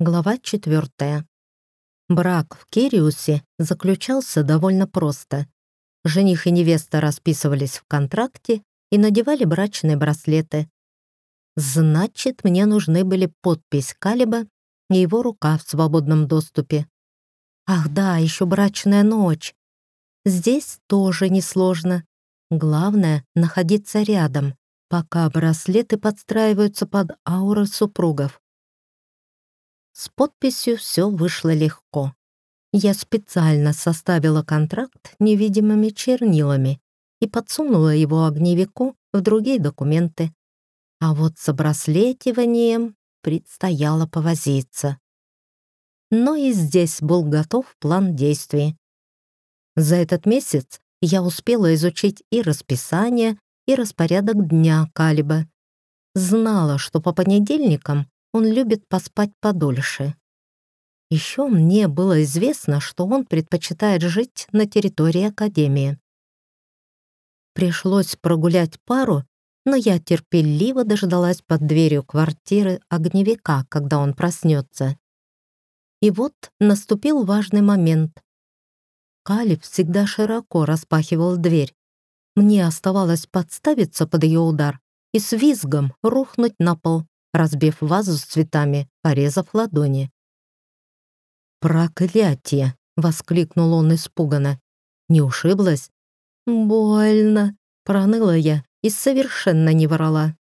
Глава 4. Брак в Кириусе заключался довольно просто. Жених и невеста расписывались в контракте и надевали брачные браслеты. Значит, мне нужны были подпись Калиба и его рука в свободном доступе. Ах да, еще брачная ночь. Здесь тоже несложно. Главное — находиться рядом, пока браслеты подстраиваются под ауры супругов. С подписью все вышло легко. Я специально составила контракт невидимыми чернилами и подсунула его огневику в другие документы. А вот с обраслетиванием предстояло повозиться. Но и здесь был готов план действий. За этот месяц я успела изучить и расписание, и распорядок дня Калиба. Знала, что по понедельникам он любит поспать подольше. Еще мне было известно, что он предпочитает жить на территории Академии. Пришлось прогулять пару, но я терпеливо дождалась под дверью квартиры огневика, когда он проснется. И вот наступил важный момент. Калиб всегда широко распахивал дверь. Мне оставалось подставиться под ее удар и с визгом рухнуть на пол разбив вазу с цветами, порезав ладони. «Проклятие!» — воскликнул он испуганно. «Не ушиблась?» «Больно!» — проныла я и совершенно не ворола.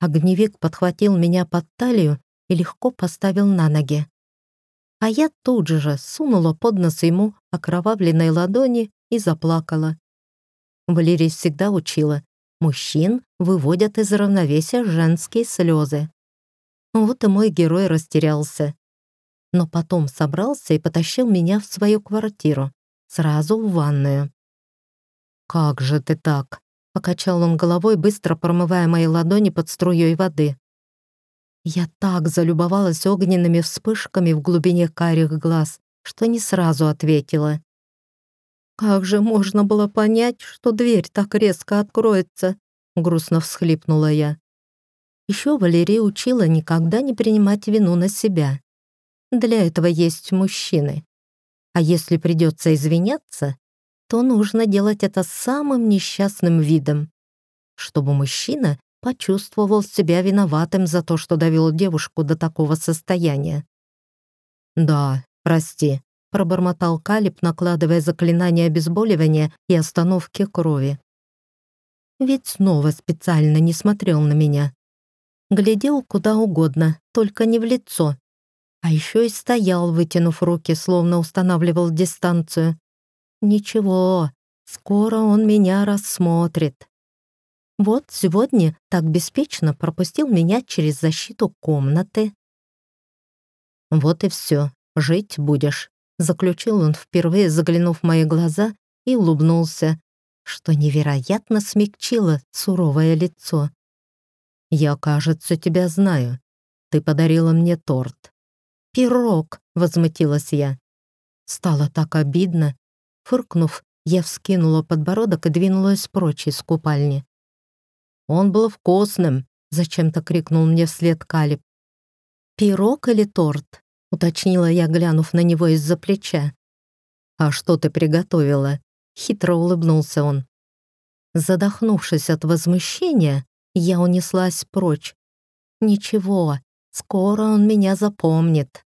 Огневик подхватил меня под талию и легко поставил на ноги. А я тут же сунула под нос ему окровавленной ладони и заплакала. Валерий всегда учила, мужчин выводят из равновесия женские слезы. Вот и мой герой растерялся. Но потом собрался и потащил меня в свою квартиру, сразу в ванную. «Как же ты так?» — покачал он головой, быстро промывая мои ладони под струей воды. Я так залюбовалась огненными вспышками в глубине карих глаз, что не сразу ответила. «Как же можно было понять, что дверь так резко откроется?» грустно всхлипнула я. Еще Валерия учила никогда не принимать вину на себя. Для этого есть мужчины. А если придется извиняться, то нужно делать это самым несчастным видом, чтобы мужчина почувствовал себя виноватым за то, что довел девушку до такого состояния. «Да, прости», пробормотал Калиб, накладывая заклинание обезболивания и остановки крови. Ведь снова специально не смотрел на меня. Глядел куда угодно, только не в лицо. А еще и стоял, вытянув руки, словно устанавливал дистанцию. Ничего, скоро он меня рассмотрит. Вот сегодня так беспечно пропустил меня через защиту комнаты. Вот и все, что невероятно смягчило суровое лицо. «Я, кажется, тебя знаю. Ты подарила мне торт». «Пирог!» — возмутилась я. Стало так обидно. Фыркнув, я вскинула подбородок и двинулась прочь из купальни. «Он был вкусным!» — зачем-то крикнул мне вслед Калиб. «Пирог или торт?» — уточнила я, глянув на него из-за плеча. «А что ты приготовила?» хитро улыбнулся он. Задохнувшись от возмущения, я унеслась прочь. «Ничего, скоро он меня запомнит».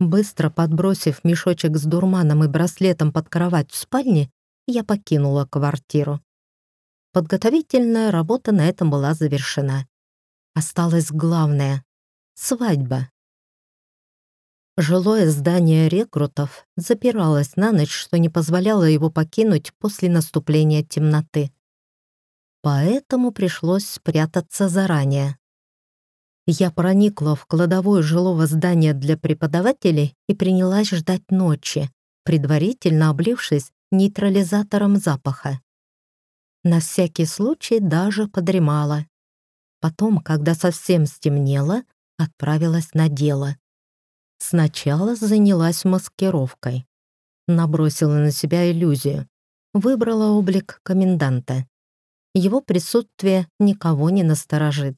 Быстро подбросив мешочек с дурманом и браслетом под кровать в спальне, я покинула квартиру. Подготовительная работа на этом была завершена. Осталось главное — свадьба. Жилое здание рекрутов запиралось на ночь, что не позволяло его покинуть после наступления темноты. Поэтому пришлось спрятаться заранее. Я проникла в кладовое жилого здания для преподавателей и принялась ждать ночи, предварительно облившись нейтрализатором запаха. На всякий случай даже подремала. Потом, когда совсем стемнело, отправилась на дело. Сначала занялась маскировкой. Набросила на себя иллюзию. Выбрала облик коменданта. Его присутствие никого не насторожит.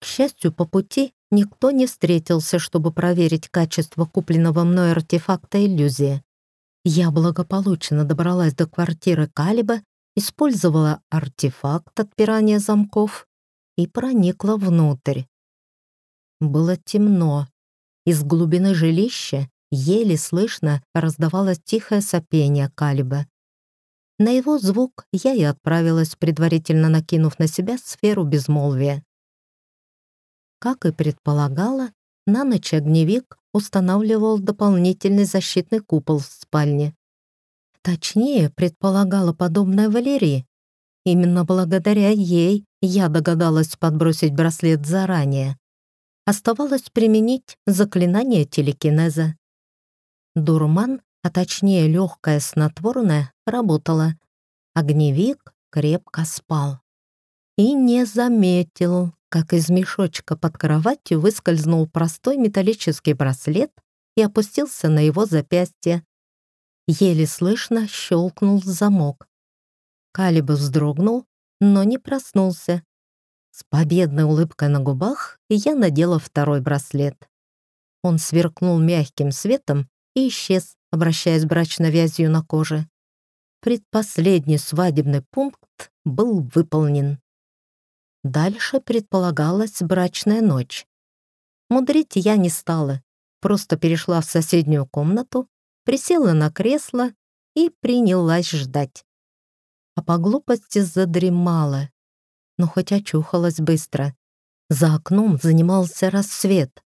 К счастью, по пути никто не встретился, чтобы проверить качество купленного мной артефакта иллюзии. Я благополучно добралась до квартиры Калиба, использовала артефакт отпирания замков и проникла внутрь. Было темно, из глубины жилища еле слышно раздавалось тихое сопение калиба. На его звук я и отправилась, предварительно накинув на себя сферу безмолвия. Как и предполагала, на ночь огневик устанавливал дополнительный защитный купол в спальне. Точнее, предполагала подобное Валерии. Именно благодаря ей я догадалась подбросить браслет заранее оставалось применить заклинание телекинеза. Дурман, а точнее легкое снотворное, работало. Огневик крепко спал. И не заметил, как из мешочка под кроватью выскользнул простой металлический браслет и опустился на его запястье. Еле слышно щелкнул замок. Калиб вздрогнул, но не проснулся. С победной улыбкой на губах я надела второй браслет. Он сверкнул мягким светом и исчез, обращаясь брачной вязью на коже. Предпоследний свадебный пункт был выполнен. Дальше предполагалась брачная ночь. Мудрить я не стала, просто перешла в соседнюю комнату, присела на кресло и принялась ждать. А по глупости задремала но хоть очухалась быстро. За окном занимался рассвет.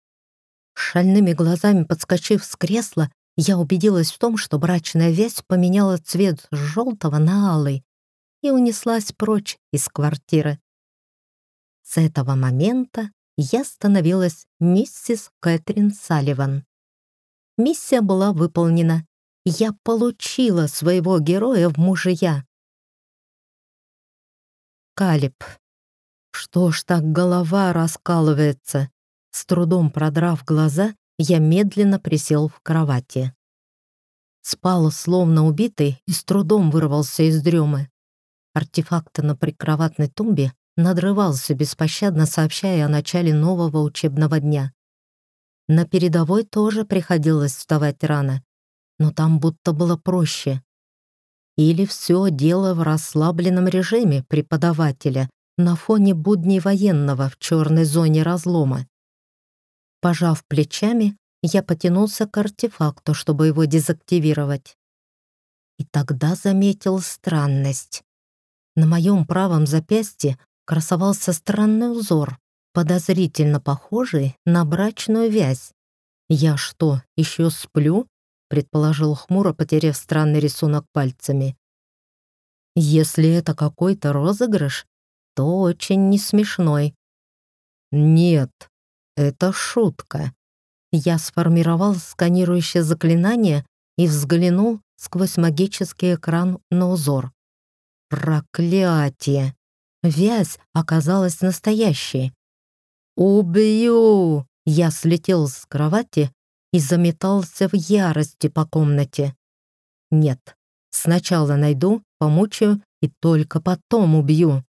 Шальными глазами подскочив с кресла, я убедилась в том, что брачная весть поменяла цвет с желтого на алый и унеслась прочь из квартиры. С этого момента я становилась миссис Кэтрин Салливан. Миссия была выполнена. Я получила своего героя в мужья. Калиб. Что ж так голова раскалывается? С трудом продрав глаза, я медленно присел в кровати. Спал словно убитый и с трудом вырвался из дремы. Артефакт на прикроватной тумбе надрывался беспощадно, сообщая о начале нового учебного дня. На передовой тоже приходилось вставать рано, но там будто было проще или все дело в расслабленном режиме преподавателя на фоне будней военного в черной зоне разлома. Пожав плечами, я потянулся к артефакту, чтобы его дезактивировать. И тогда заметил странность. На моем правом запястье красовался странный узор, подозрительно похожий на брачную вязь. Я что, еще сплю? предположил хмуро, потеряв странный рисунок пальцами. «Если это какой-то розыгрыш, то очень не смешной». «Нет, это шутка». Я сформировал сканирующее заклинание и взглянул сквозь магический экран на узор. «Проклятие!» Вязь оказалась настоящей. «Убью!» Я слетел с кровати, и заметался в ярости по комнате. Нет, сначала найду, помучаю и только потом убью.